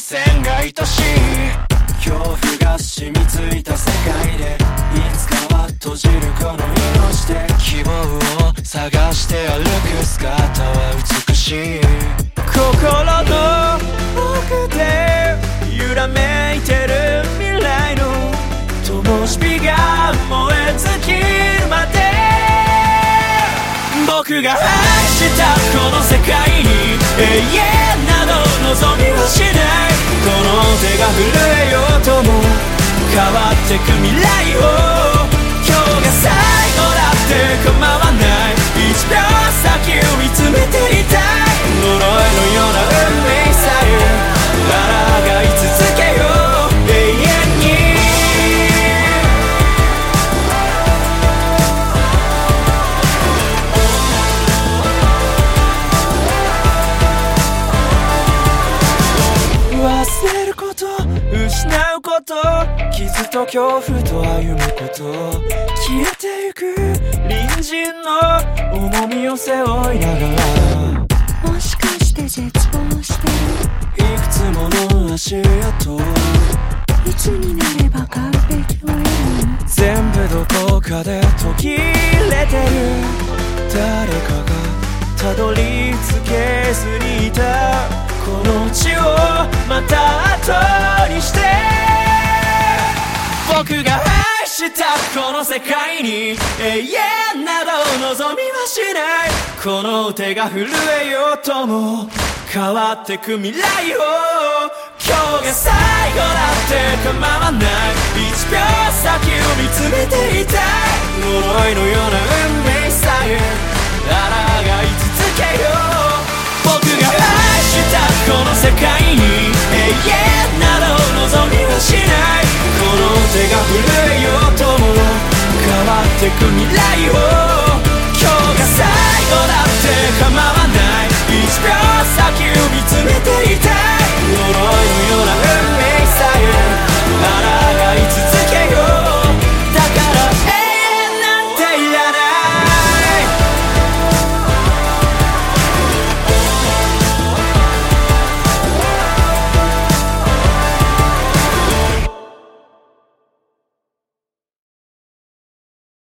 線が愛しい恐怖が染みついた世界でいつかは閉じるこの命で希望を探して歩く姿は美しい。心の奥で揺らめいてる未来の灯火が燃え尽きるまで僕が愛したこの世界に永遠など望み失うこと。傷と恐怖と歩むこと。消えてゆく隣人の重みを背負いながら。もしかして絶望していくつもの足跡。いつになれば完璧を得る。全部どこかで途切れてる。誰かがたどり着けずにいた。この地をまた後にして。僕が愛したこの世界に永遠など望みはしない。この手が震えようとも変わってく未来を。今日が最後だって構わない。1秒先を見つめていたい。呪いのような運命さえ。抗い続けよう。僕が愛したこの世界に。永遠